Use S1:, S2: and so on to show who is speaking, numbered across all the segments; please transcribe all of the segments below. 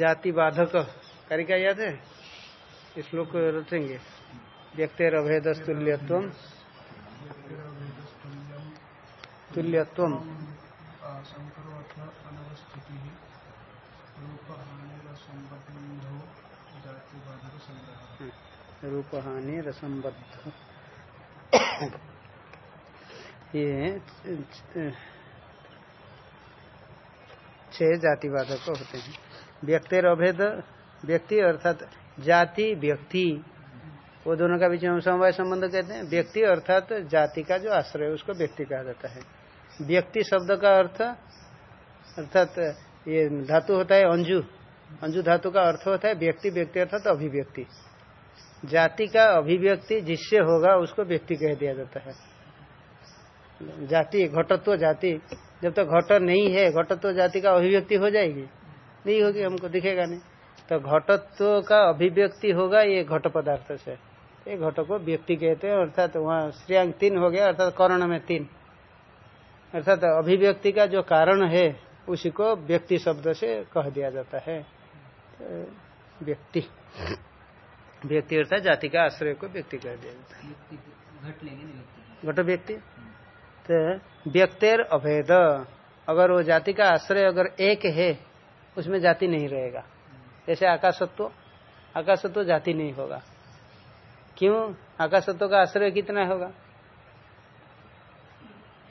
S1: जाति बाधक कारिका याद है? श्लोक रचेंगे। व्यक्तिर अभेद तुल्यत्व तुल्यत्व रूप हानि रसंबद्ध ये छह जाति बाधक होते हैं। व्यक्तिर अभेद, व्यक्ति अर्थात जाति, व्यक्ति। वो दोनों का बीच में समवाय संबंध कहते हैं। व्यक्ति अर्थात जाति का जो आश्रय है, उसको व्यक्ति कहा जाता है। व्यक्ति शब्द का अर्थ, अर्थात ये धातु होता है अंजु। अंजु धातु का अर्थ होता है व्यक्ति व्यक्ति अर्थात अभिव्यक्ति। जाति का अभिव्यक्ति जिससे होगा, उसको व्यक्ति कह दिया जाता है। जाति, घटत्व जाति। जब तक तो घट नहीं है, घटत्व जाति का अभिव्यक्ति हो जाएगी। नहीं होगी हमको दिखेगा नहीं। तो घटत्व का अभिव्यक्ति होगा ये घट पदार्थ से। ये घट को व्यक्ति कहते हैं अर्थात वहाँ श्रेयांग तीन हो गया अर्थात कर्ण में तीन। अर्थात अभिव्यक्ति का जो कारण है उसी को व्यक्ति शब्द से कह दिया जाता है। तो व्यक्ति। व्यक्ति अर्थात जाति का आश्रय को व्यक्ति कह दिया जाता है। घट व्यक्ति? तो व्यक्तिर अभेद। अगर वो जाति का आश्रय अगर एक है उसमें जाति नहीं रहेगा। जैसे आकाशत्व आकाशत्व जाति नहीं होगा। क्यों? आकाशत्व का आश्रय कितना होगा?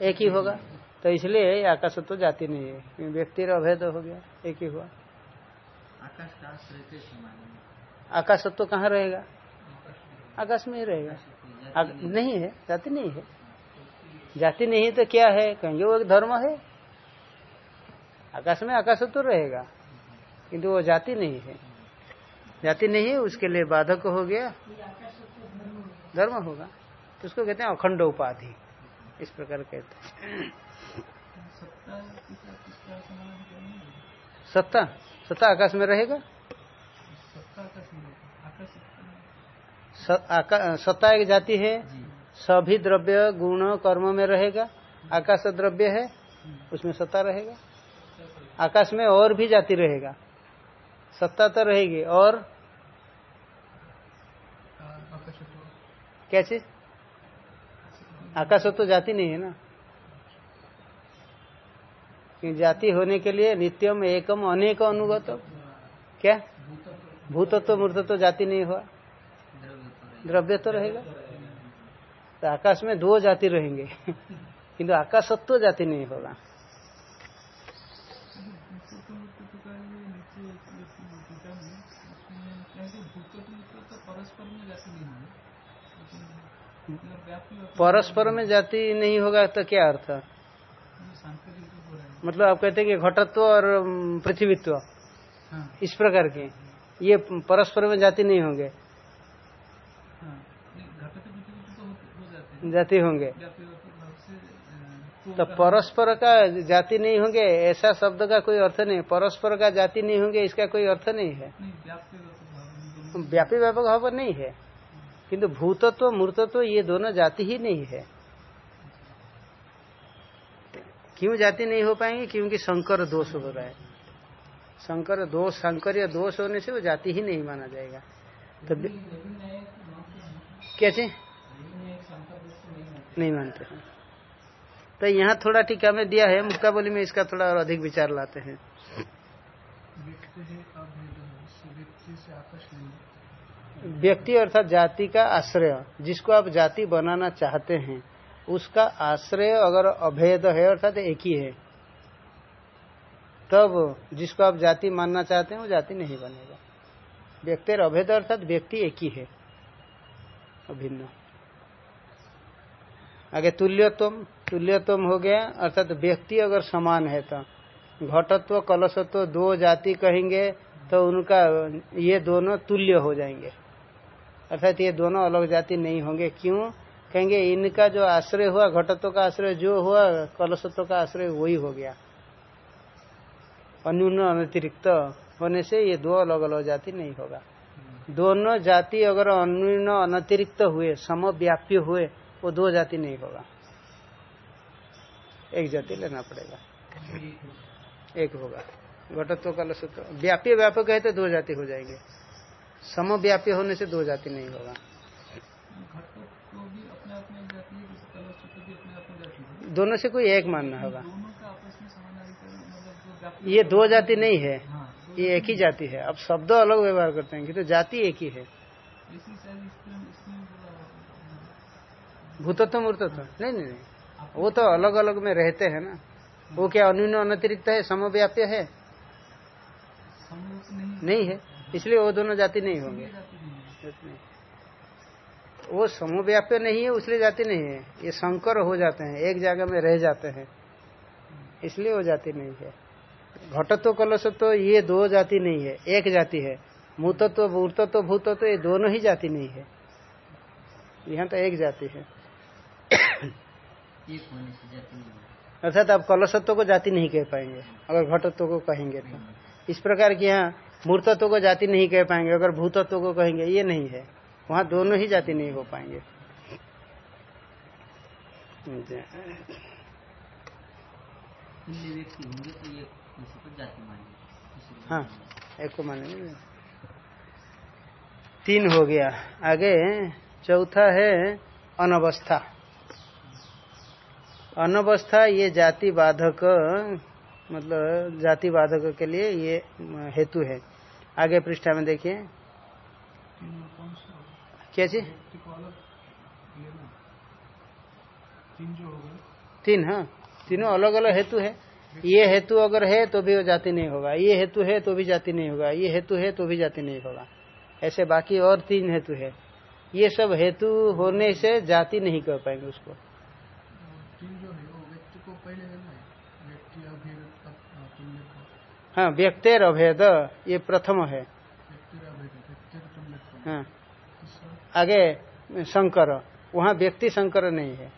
S1: एक ही होगा। तो इसलिए आकाशत्व जाति नहीं है। व्यक्ति अभेद हो गया एक ही हुआ। आकाशत्व कहाँ रहेगा? आकाश में ही रहेगा। नहीं है। जाति नहीं है। जाति नहीं है तो क्या है? कहेंगे वो एक धर्म है। आकाश में आकाशत्व रहेगा। किंतु वो जाति नहीं है। जाति नहीं है, उसके लिए बाधक हो गया। धर्म होगा। तो उसको कहते हैं अखंड उपाधि। इस प्रकार कहते हैं। सत्ता? सत्ता आकाश में रहेगा? सत्ता एक जाति है। सभी द्रव्य गुण कर्म में रहेगा। आकाश द्रव्य है, उसमें सत्ता रहेगा। आकाश में और भी जाति रहेगा। सत्ता तो रहेगी, और? क्या चीज़? आकाश तो जाति नहीं है ना? जाति होने के लिए नित्यम, एकम, अनेक अनुगत? क्या? भूतत्व तो मूर्तत्व तो जाति नहीं हुआ? द्रव्य तो रहेगा। तो आकाश में दो जाति रहेंगे, किंतु आकाशत्व जाति नहीं होगा। परस्पर में जाति नहीं होगा तो क्या अर्थ मतलब आप कहते हैं कि घटत्व और पृथ्वीत्व। इस प्रकार के। ये परस्पर में जाति नहीं होंगे। जाति होंगे। तो परस्पर का जाति नहीं होंगे ऐसा शब्द का कोई अर्थ नहीं। परस्पर का जाति नहीं होंगे इसका कोई अर्थ नहीं है। व्यापी व्यापक भाव नहीं है। किंतु भूतत्व मूर्तत्व ये दोनों जाति ही नहीं है। क्यों जाति नहीं हो पाएँगे? क्योंकि शंकर दोष हो रहा है। शंकर दोष शंकर या दोष होने से वो जाति ही नहीं माना जाएगा। तो कैसे नहीं मानते। हैं तो यहाँ थोड़ा टीका में दिया है मुक्तावली में इसका थोड़ा और अधिक विचार लाते हैं। व्यक्ति अर्थात जाति का आश्रय जिसको आप जाति बनाना चाहते हैं उसका आश्रय अगर अभेद है अर्थात एक ही है तब जिसको आप जाति मानना चाहते हैं वो जाति नहीं बनेगा। व्यक्ति अभेद अर्थात व्यक्ति एक ही है अभिन्न। आगे तुल्यत्म तुल्यत्म हो गया, अर्थात व्यक्ति अगर समान है तो। घटत्व, कलशत्व दो जाति कहेंगे तो उनका ये दोनों तुल्य हो जाएँगे। अर्थात ये दोनों अलग जाति नहीं होंगे। क्यों? कहेंगे इनका जो आश्रय हुआ, घटत्व का आश्रय जो हुआ, कलशत्व का आश्रय वही हो गया। अन्यून अतिरिक्त होने से ये दो अलग अलग जाति नहीं होगा। दोनों जाति अगर अन्यून अनतिरिक्त हुए, समव्याप्य हुए, वो दो जाति नहीं होगा। एक जाति लेना पड़ेगा। एक होगा। घटत्व कलशत्व व्यापी व्यापक है तो दो जाति हो जाएँगे। समव्यापी होने से दो जाति नहीं होगा। दोनों से कोई एक मानना होगा।
S2: का
S1: ये दो जाति नहीं है। ये एक ही जाति है। अब शब्द अलग व्यवहार करते हैं कि तो जाति एक ही है। भूतत्व मूर्तत्व। नहीं नहीं नहीं। वो तो अलग अलग में रहते हैं ना। वो क्या अन्यून अनतिरिक्त है, समव्याप्य है?
S2: नहीं
S1: नहीं है। इसलिए वो दोनों जाति नहीं होंगे। वो समव्याप्य नहीं है इसलिए जाति नहीं है। ये संकर हो जाते हैं, एक जगह में रह जाते हैं। इसलिए वो जाति नहीं है। घटत्व कलशत्व ये दो जाति नहीं है, एक जाति है। मूतत्व, मूर्तत्व, भूतत्व, ये दोनों ही जाति नहीं है। यहाँ तो एक जाति है
S2: एक होने से जाति नहीं है
S1: अर्थात आप कलशत्व को जाति नहीं कह पाएँगे अगर घटत्व को कहेंगे तो। इस प्रकार की यहाँ मूर्तत्व को जाति नहीं कह पाएँगे अगर भूतत्व को कहेंगे ये नहीं है। वहाँ दोनों ही जाति नहीं हो पाएँगे।
S2: तो
S1: हाँ एक को मानेंगे। तीन हो गया। आगे चौथा है अनवस्था। अनवस्था ये जाति बाधक मतलब जाति बाधक के लिए ये हेतु है। आगे पृष्ठा में देखिए। क्या
S2: जो
S1: तीन हाँ। तीनों अलग अलग हेतु है। ये हेतु अगर है तो भी वो जाति नहीं होगा। ये हेतु है तो भी जाति नहीं होगा। ये हेतु है तो भी जाति नहीं होगा। ऐसे बाकी और तीन हेतु है। ये सब हेतु होने से जाति नहीं कर पाएँगे उसको
S2: तीन जो है वो व्यक्ति को पहले लेना है व्यक्ति अभेद अब तुल्य को
S1: हाँ व्यक्तेर अभेद, ये प्रथम है। हाँ। आगे, शंकर, वहाँ व्यक्ति शंकर नहीं है।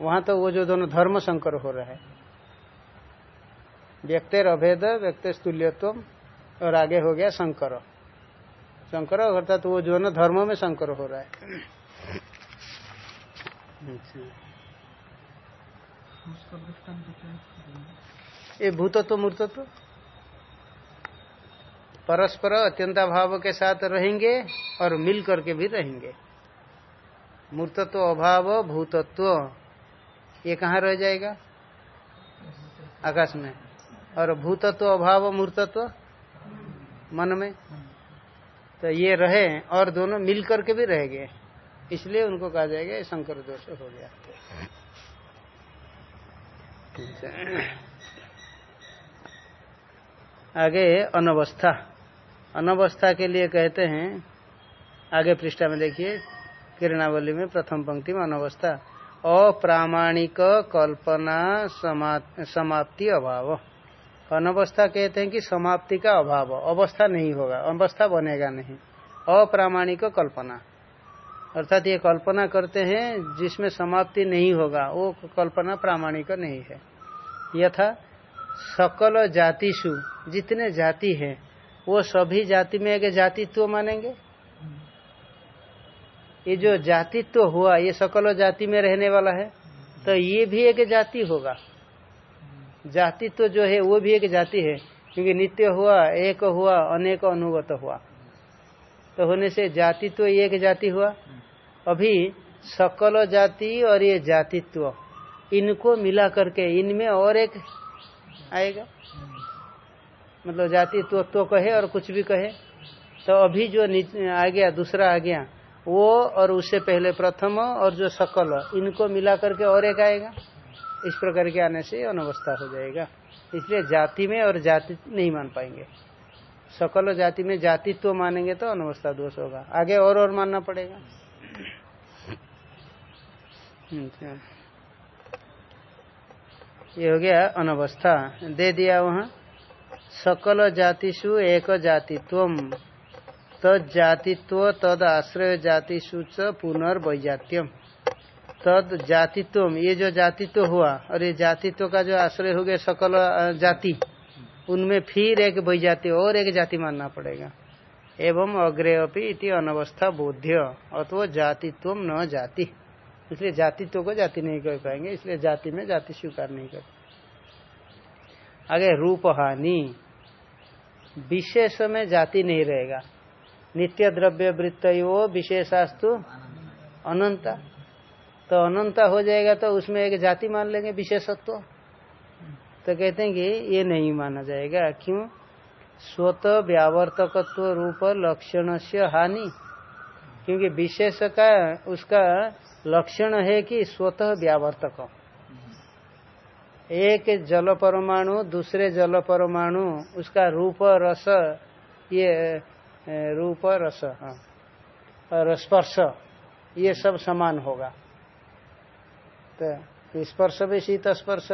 S1: वहाँ तो वो जो दोनों धर्म शंकर हो रहा है। व्यक्तिर अभेद व्यक्ति तुल्यत्व और आगे हो गया शंकर। शंकर अर्थात तो वो जो ना धर्म में शंकर हो रहा है? ये भूतत्व, मूर्तत्व? परस्पर अत्यंता भाव के साथ रहेंगे और मिल करके भी रहेंगे। मूर्तत्व अभाव, भूतत्व, ये कहाँ रह जाएगा? आकाश में। और भूतत्व अभाव, मूर्तत्व? मन में। तो ये रहे और दोनों मिल करके भी रह गए। इसलिए उनको कहा जाएगा शंकर दोष हो गया। आगे अनवस्था। अनवस्था के लिए कहते हैं, आगे पृष्ठा में देखिए, किरणावली में प्रथम पंक्ति में अनवस्था। अप्रामाणिक कल्पना समा- समाप्ति अभाव। अनवस्था कहते हैं कि समाप्ति का अभाव। अवस्था नहीं होगा, अवस्था बनेगा नहीं। अप्रामाणिक कल्पना। अर्थात ये कल्पना करते हैं, जिसमें समाप्ति नहीं होगा, वो कल्पना प्रामाणिक नहीं है। यथा, सकल जातिषु, जितने जाति हैं वो सभी जाति में एक जातित्व मानेंगे? ये जो जातित्व हुआ, ये सकल जाति में रहने वाला है तो ये भी एक जाति होगा। जातित्व जो है, वो भी एक जाति है, क्योंकि नित्य हुआ, एक हुआ, अनेक अनुगत हुआ। तो होने से जातित्व एक जाति हुआ। अभी सकल जाति और ये जातित्व, इनको मिला करके इनमें और एक आएगा। मतलब जाति तो, तो कहे और कुछ भी कहे तो अभी जो आ गया दूसरा आ गया वो और उससे पहले प्रथम और जो सकल इनको मिला करके और एक आएगा। इस प्रकार के आने से अनवस्था हो जाएगा। इसलिए जाति में और जाति नहीं मान पाएँगे। सकल जाति में जातित्व तो मानेंगे तो अनवस्था दोष होगा। आगे और और मानना पड़ेगा। अच्छा। ये हो गया अनवस्था। दे दिया वहाँ। सकल जातिषु एक जातित्व। तद तद आश्रय जातिषु च पुनर्वैजात्यम तद जातित्व, ये जो जातित्व हुआ, और ये जातित्व का जो आश्रय हो गया सकल जाति, उनमें फिर एक वैजाति, और एक जाति मानना पड़ेगा। एवं अग्रे अपनी अनवस्था बोध्य, अथवा जातित्व न जाति। इसलिए जातित्व को जाति नहीं कर पाएँगे, इसलिए जाति में जाति स्वीकार नहीं कर आगे रूप हानि विशेष में जाति नहीं रहेगा। नित्य द्रव्य वृत्त वो विशेषास्तु अनंता। तो अनंता हो जाएगा तो उसमें एक जाति मान लेंगे विशेषत्व। तो कहते हैं कि ये नहीं माना जाएगा। क्यों? स्वतः व्यावर्तकत्व रूप लक्षण से हानि। क्योंकि विशेष का उसका लक्षण है कि स्वतः व्यावर्तक। एक जल परमाणु दूसरे जल परमाणु उसका रूप रस ये रूप रस हाँ और स्पर्श ये सब समान होगा। तो स्पर्श भी शीत स्पर्श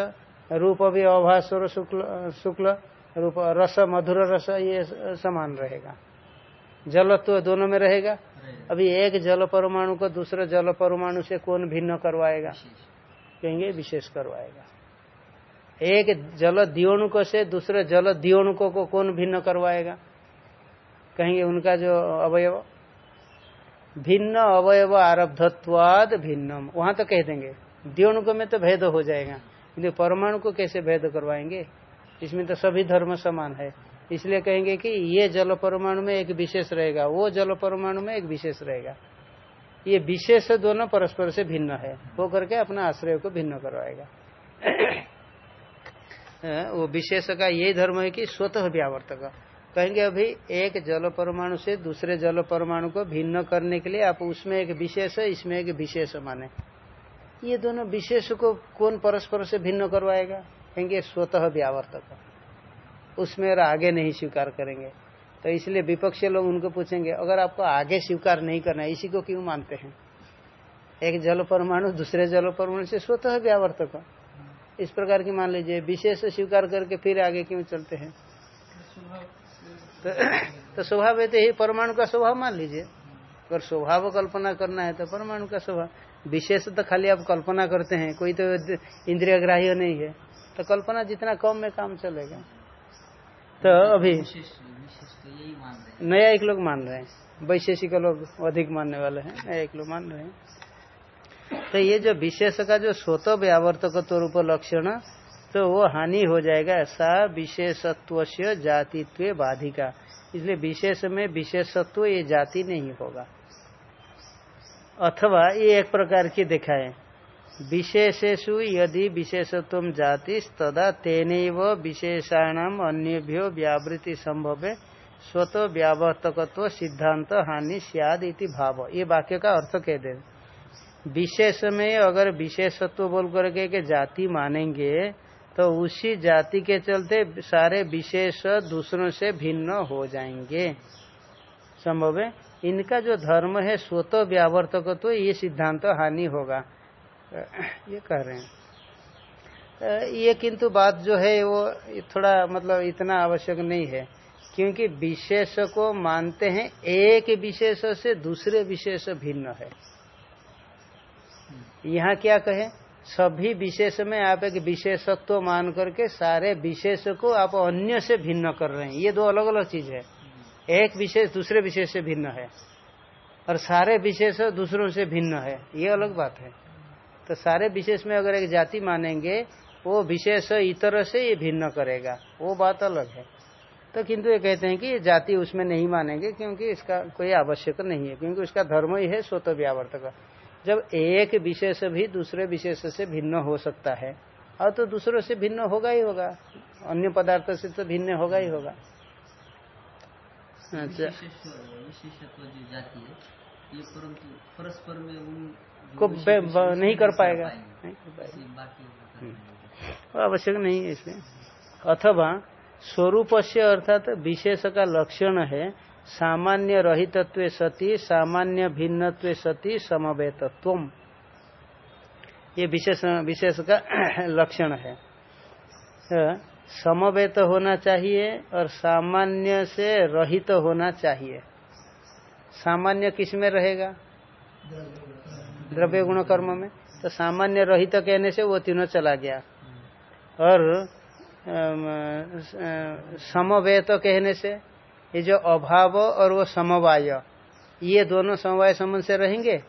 S1: रूप भी अभास्वर शुक्ल शुक्ल रूप रस मधुर रस ये समान रहेगा। जल तो दोनों में रहेगा। अभी एक जल परमाणु को दूसरे जल परमाणु से कौन भिन्न करवाएगा? कहेंगे विशेष करवाएगा। एक जल दियोणुक से दूसरे जल दियोणुको को कौन भिन्न करवाएगा? कहेंगे उनका जो अवयव। भिन्न अवयव आरब्धत्वाद भिन्नम। वहाँ तो कह देंगे। दियोणुक में तो भेद हो जाएगा। किन्तु परमाणु को कैसे भेद करवाएँगे? इसमें तो सभी धर्म समान है। इसलिए कहेंगे कि ये जल परमाणु में एक विशेष रहेगा, वो जल परमाणु में एक विशेष रहेगा। ये विशेष दोनों परस्पर से भिन्न है। वो करके अपना आश्रय को भिन्न करवाएगा। वो विशेष का यही धर्म है कि स्वतः व्यावर्तक। कहेंगे अभी एक जल परमाणु से दूसरे जल परमाणु को भिन्न करने के लिए आप उसमें एक विशेष, इसमें एक विशेष माने। ये दोनों विशेष को कौन परस्पर से भिन्न करवाएगा? कहेंगे स्वतः व्यावर्तक। उसमें आगे नहीं स्वीकार करेंगे। तो इसलिए विपक्षी लोग उनको पूछेंगे, अगर आपको आगे स्वीकार नहीं करना है, इसी को क्यों मानते हैं? एक जल परमाणु, दूसरे जल परमाणु से स्वतः व्यावर्तक। इस प्रकार की मान लीजिए विशेष स्वीकार करके फिर आगे क्यों चलते हैं? तो, स्वभाव तो यही परमाणु का स्वभाव मान लीजिए। अगर स्वभाव कल्पना करना है तो परमाणु का स्वभाव। विशेष तो खाली आप कल्पना करते हैं कोई तो इंद्रिय ग्राह्य नहीं है। तो कल्पना जितना कम में काम चलेगा। तो अभी नया एक लोग मान रहे हैं। वैशेषिक लोग अधिक मानने वाले हैं नया एक लोग मान रहे हैं। तो ये जो विशेष का जो स्वतः व्यावर्तक रूप लक्षण तो वो हानि हो जाएगा सा विशेषत्व से जातित्व बाधिका। इसलिए विशेष में विशेषत्व ये जाति नहीं होगा। अथवा ये एक प्रकार की दिखाए। विशेषेशु यदि विशेषत्व जाति, तदा तेन विशेषाणाम अन्यभ्यो व्यावृति संभव है स्वतः व्यावर्तकत्व सिद्धांत हानि सियाद इति भाव। ये वाक्य का अर्थ कह दे विशेष में अगर विशेषत्व बोल करके के जाति मानेंगे तो उसी जाति के चलते सारे विशेष दूसरों से भिन्न हो जाएँगे। संभव है? इनका जो धर्म है स्वतः व्यावर्तक तो ये सिद्धांत तो हानि होगा। ये कह रहे हैं। ये किंतु बात जो है, वो थोड़ा मतलब इतना आवश्यक नहीं है, क्योंकि विशेष को मानते हैं, एक विशेष से दूसरे विशेष भिन्न है। यहाँ क्या कहे? सभी विशेष में आप एक विशेषत्व मान करके सारे विशेष को आप अन्य से भिन्न कर रहे हैं। ये दो अलग अलग चीज़ है। एक विशेष दूसरे विशेष से भिन्न है और सारे विशेष दूसरों से भिन्न है। ये अलग बात है। तो सारे विशेष में अगर एक जाति मानेंगे, वो विशेष इतर से ये भिन्न करेगा। वो बात अलग है। तो किंतु ये कहते हैं कि जाति उसमें नहीं मानेंगे क्योंकि इसका कोई आवश्यक नहीं है। क्योंकि उसका धर्म ही है, स्वतः व्यावर्तक। जब एक विशेष भी दूसरे विशेष से भिन्न हो सकता है। और तो दूसरों से भिन्न होगा ही होगा। अन्य पदार्थ से तो भिन्न होगा ही होगा। अच्छा। परस्पर में को नहीं कर पाएगा। नहीं कर पाएगा। हम्म। आवश्यक नहीं है इसमें। अथवा स्वरूप से अर्थात विशेष का लक्षण है सामान्य रहितत्व सती, सामान्य भिन्नत्व सती समवेतत्व ये विशेष विशेष का लक्षण है। समवेत होना चाहिए और सामान्य से रहित होना चाहिए। सामान्य किसमें रहेगा? द्रव्य गुण कर्म में। तो सामान्य रहित कहने से वो तीनों चला गया। और समवेत कहने से ये जो अभाव और वो समवाय, ये दोनों समवाय संबंध से रहेंगे?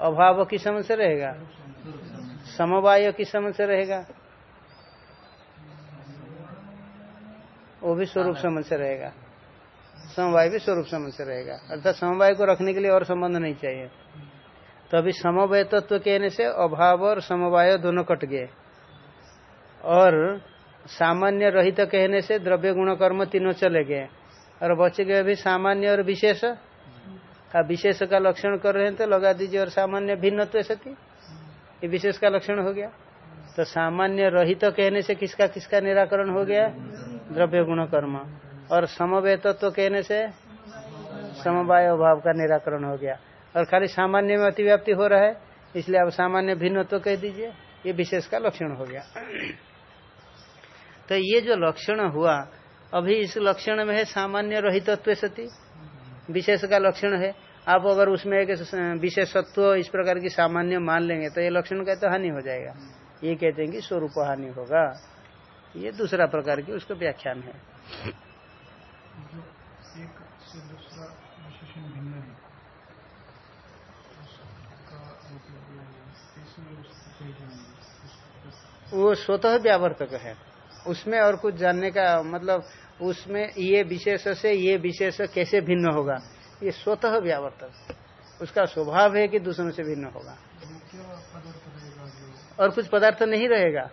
S1: अभाव किस समझ से रहेगा? समवाय किस समझ से रहेगा? वो भी स्वरूप संबंध से रहेगा। समवाय भी स्वरूप संबंध से रहेगा। अर्थात समवाय को रखने के लिए और संबंध नहीं चाहिए। तो अभी समवाय तत्व कहने से अभाव और समवाय दोनों कट गए। और सामान्य रहित तो कहने से द्रव्य गुण कर्म तीनों चले गए। और बच गए अभी सामान्य और विशेष। का विशेष का लक्षण कर रहे हैं तो लगा दीजिए और सामान्य भिन्न सती ये विशेष का लक्षण हो गया। तो सामान्य रहित तो कहने से किसका किसका निराकरण हो गया? द्रव्य गुण कर्म और समवेत तो कहने से समवाय अभाव का निराकरण हो गया। और खाली सामान्य में अतिव्याप्ति हो रहा है, इसलिए अब सामान्य भिन्न तो कह दीजिए। ये विशेष का लक्षण हो गया। तो ये जो लक्षण हुआ अभी इस लक्षण में है सामान्य रहितत्व सती। विशेष का लक्षण है। आप अगर उसमें एक विशेषत्व इस प्रकार की सामान्य मान लेंगे तो ये लक्षण का तो हानि हो जाएगा। ये कहते हैं कि स्वरूप हानि होगा। ये दूसरा प्रकार की उसका व्याख्यान है। वो स्वतः व्यावर्तक है। उसमें और कुछ जानने का मतलब उसमें ये विशेष से ये विशेष कैसे भिन्न होगा? ये स्वतः व्यावर्तक उसका स्वभाव है कि दूसरों से भिन्न होगा। और कुछ पदार्थ नहीं रहेगा।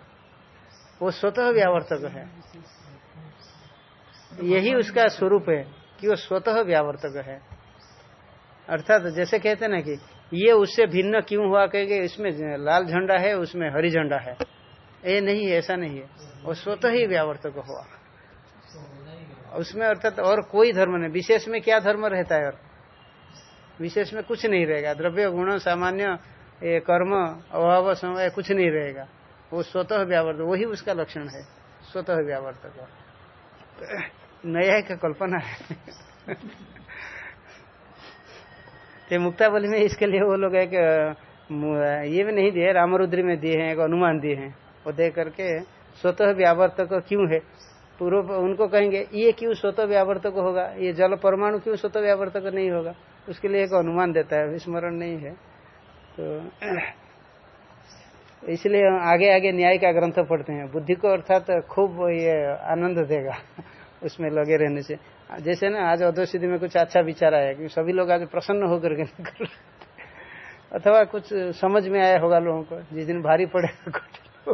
S1: वो स्वतः व्यावर्तक है। यही उसका स्वरूप है कि वो स्वतः व्यावर्तक है। अर्थात जैसे कहते ना कि ये उससे भिन्न क्यों हुआ? कहेंगे इसमें लाल झंडा है, उसमें हरी झंडा है। ये नहीं है ऐसा नहीं है। वो स्वतः ही व्यावर्तक हुआ। उसमें अर्थात और कोई धर्म नहीं। विशेष में क्या धर्म रहता है और? विशेष में कुछ नहीं रहेगा। द्रव्य, गुण, सामान्य, ये कर्म, अभाव, समय, कुछ नहीं रहेगा। वो स्वतः व्यावर्तक, वही उसका लक्षण है। स्वतः व्यावर्तक। नया का कल्पना है। तो मुक्तावली में इसके लिए वो लोग एक ये भी नहीं दिए, रामरुद्री में दिए हैं, एक अनुमान दिए हैं। वो दे करके स्वतः व्यावर्तक क्यों है? पूर्व उनको कहेंगे, ये क्यों स्वतः व्यावर्तक होगा? ये जल परमाणु क्यों स्वतः व्यावर्तक नहीं होगा? उसके लिए एक अनुमान देता है, विस्मरण नहीं है। तो इसलिए आगे आगे न्याय का ग्रंथ पढ़ते हैं। बुद्धि को अर्थात खूब ये आनंद देगा उसमें लगे रहने से। जैसे ना, आज अधोसिद्धि में कुछ अच्छा विचार आया कि सभी लोग आज प्रसन्न होकर के अथवा कुछ समझ में आया होगा लोगों को, जिस दिन भारी पड़ेगा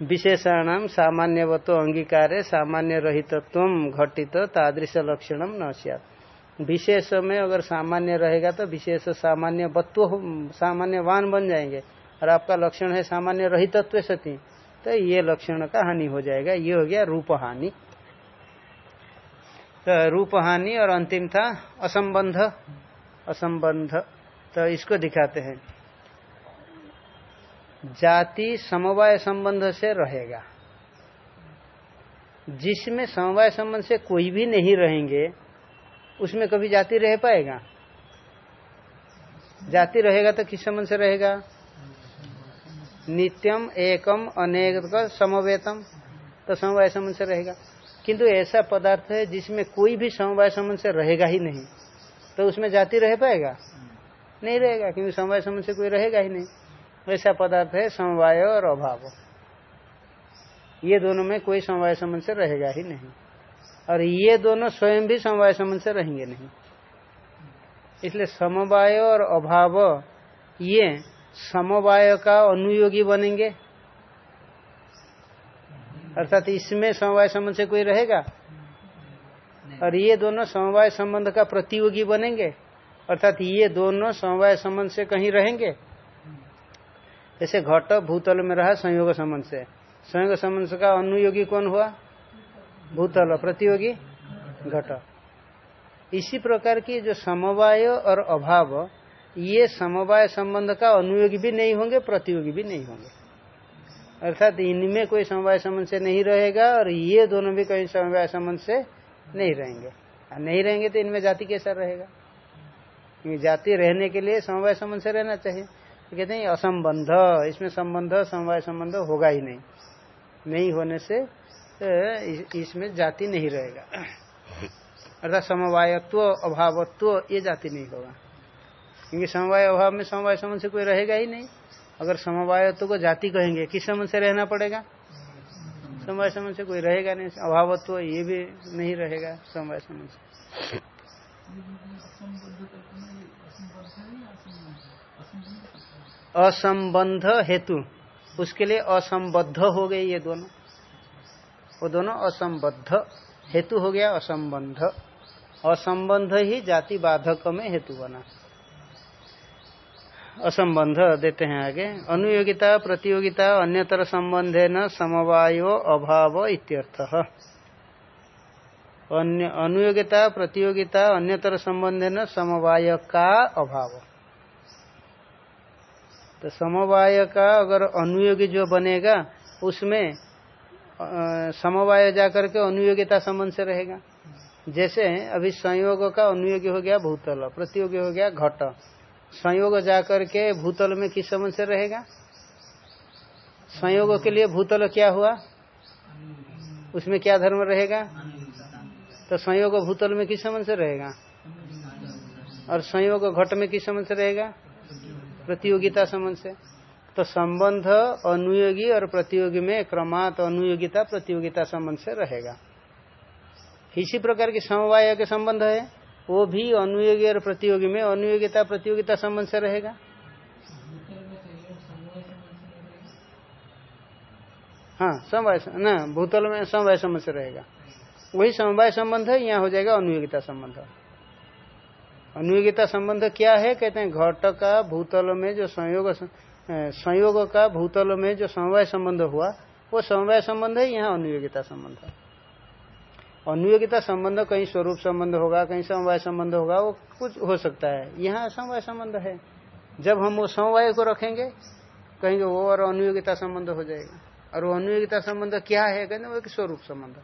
S1: विशेषाणाम सामान्यवतो अंगीकार सामान्य रहितत्व घटित तादृश लक्षण न विशेष में अगर सामान्य रहेगा तो विशेष सामान्य वत्व सामान्यवान बन जाएँगे। और आपका लक्षण है सामान्य रहितत्व सती तो ये लक्षण का हानि हो जाएगा। ये हो गया रूप हानि तो रूप हानि और अंतिम था असंबंध। असंबंध तो इसको दिखाते हैं। जाति समवाय संबंध से रहेगा। जिसमें समवाय संबंध से कोई भी नहीं रहेंगे, उसमें कभी जाति रह पाएगा? जाति रहेगा तो किस संबंध से रहेगा? नित्यम, एकम अनेक समवेतम तो समवाय संबंध से रहेगा। किंतु ऐसा पदार्थ है जिसमें कोई भी समवाय संबंध से रहेगा ही नहीं तो उसमें जाति रह पाएगा? नहीं रहेगा, क्योंकि समवाय संबंध से कोई रहेगा ही नहीं। ऐसा पदार्थ है, समवाय और अभाव। ये दोनों में कोई समवाय संबंध से रहेगा ही नहीं। और ये दोनों स्वयं भी समवाय संबंध से रहेंगे नहीं। इसलिए समवाय और अभाव, ये समवाय का अनुयोगी बनेंगे। अर्थात इसमें समवाय संबंध से कोई रहेगा? और ये दोनों समवाय संबंध का प्रतियोगी बनेंगे। अर्थात ये दोनों समवाय संबंध से कहीं रहेंगे? जैसे घट भूतल में रहा संयोग संबंध से। संयोग संबंध का अनुयोगी कौन हुआ? भूतल। प्रतियोगी? घट। इसी प्रकार की जो समवाय और अभाव, ये समवाय संबंध का अनुयोगी भी नहीं होंगे, प्रतियोगी भी नहीं होंगे। अर्थात इनमें कोई समवाय संबंध से नहीं रहेगा और ये दोनों भी कहीं समवाय संबंध से नहीं रहेंगे। और नहीं रहेंगे तो इनमें जाति कैसा रहेगा? क्योंकि जाति रहने के लिए समवाय संबंध से रहना चाहिए। तो कहते हैं असंबंध, इसमें संबंध, समवाय संबंध होगा ही नहीं। नहीं होने से इसमें जाति नहीं रहेगा। अर्थात समवायत्व, अभावत्व, ये जाति नहीं होगा। क्योंकि समवाय, अभाव में समवाय संबंध से कोई रहेगा ही नहीं। अगर समवायत्व को जाति कहेंगे, किस संबंध से रहना पड़ेगा? समवाय संबंध से कोई रहेगा नहीं। अभावत्व ये भी नहीं रहेगा, समवाय संबंध से। असंबंध हेतु। उसके लिए असंबद्ध हो गए ये दोनों। वो दोनों असंबद्ध। हेतु हो गया असंबंध। असंबंध ही जाति बाधक में हेतु बना। असंबंध देते हैं आगे। अनुयोगिता, प्रतियोगिता, अन्यतर संबंधे न समवायो अभाव इत्यर्थ। अन्य, अनुयोगिता, प्रतियोगिता, अन्यतर संबंधे न समवाय का अभाव। तो समवाय का अगर अनुयोगी जो बनेगा, उसमें समवाय जाकर के अनुयोगिता संबंध से रहेगा। जैसे अभी संयोग का अनुयोगी हो गया भूतल, प्रतियोगी हो गया घट। संयोग जाकर के भूतल में किस संबंध से रहेगा? संयोग के लिए भूतल क्या हुआ? उसमें क्या धर्म रहेगा? तो संयोग भूतल में किस संबंध से रहेगा? और संयोग घट में किस संबंध से रहेगा? प्रतियोगिता संबंध से। तो संबंध अनुयोगी और प्रतियोगी में क्रमात अनुयोगिता प्रतियोगिता संबंध से रहेगा। इसी प्रकार की समवाय के संबंध है। वो भी अनुयोगी और प्रतियोगी में अनुयोगिता प्रतियोगिता संबंध से रहेगा। हाँ समवाय न, भूतल में समवाय संबंध से रहेगा। वही समवाय संबंध है, यहाँ हो जाएगा अनुयोगिता संबंध। अनुयोगिता संबंध क्या है? कहते हैं घट का भूतल में जो संयोग संयोग का भूतल में जो समवाय संबंध हुआ, वो समवाय संबंध है, यहाँ अनुयोगिता संबंध अनुयोगिता संबंध कहीं स्वरूप संबंध होगा, कहीं समवाय संबंध होगा, वो कुछ हो सकता है। यहाँ समवाय संबंध है। जब हम वो समवाय को रखेंगे, कहेंगे वो और अनुयोगिता संबंध हो जाएगा। और वो अनुयोगिता संबंध क्या है? कहते वो एक स्वरूप संबंध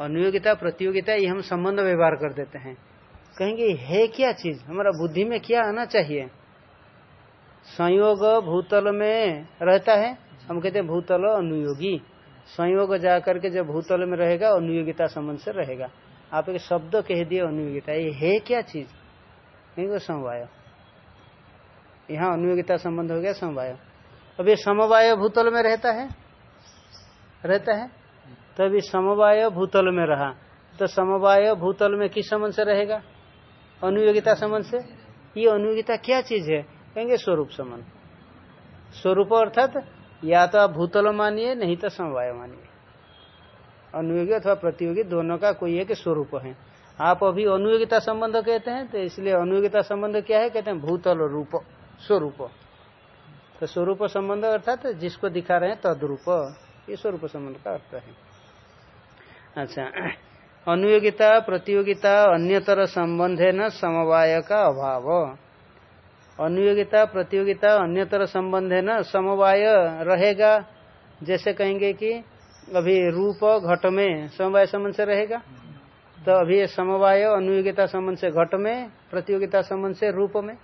S1: अनुयोगिता, प्रतियोगिता, ये हम संबंध व्यवहार कर देते हैं। कहेंगे, है क्या चीज़? हमारा बुद्धि में क्या आना चाहिए? संयोग भूतल में रहता है, हम कहते हैं भूतल अनुयोगी। संयोग जाकर के जब भूतल में रहेगा, अनुयोगिता संबंध से रहेगा। आप एक शब्द कह दिए, अनुयोगिता। ये है क्या चीज़? कहेंगे समवाय। यहाँ अनुयोगिता संबंध हो गया, समवाय। अब ये समवाय भूतल में रहता है? रहता है? तो अभी समवाय भूतल में रहा। तो समवाय भूतल में किस संबंध से रहेगा? अनुयोगिता संबंध से? ये अनुयोगिता क्या चीज़ है? कहेंगे स्वरूप संबंध। स्वरूप अर्थात या तो आप भूतल मानिए, नहीं तो समवाय मानिए। अनुयोगी अथवा प्रतियोगी दोनों का कोई एक स्वरूप है। आप अभी अनुयोगिता संबंध कहते हैं तो इसलिए अनुयोगिता संबंध क्या है? कहते हैं भूतल रूप, स्वरूप। तो स्वरूप संबंध अर्थात जिसको दिखा रहे हैं तद्रूप। ये स्वरूप संबंध का अर्थ है। अच्छा। अनुयोगिता, प्रतियोगिता, अन्यतर संबंध है न समवाय का अभाव। अनुयोगिता, प्रतियोगिता, अन्यतर संबंध है न समवाय रहेगा, जैसे कहेंगे कि अभी रूप घट में समवाय संबंध से रहेगा तो अभी ये समवाय अनुयोगिता संबंध से घट में, प्रतियोगिता संबंध से रूप में।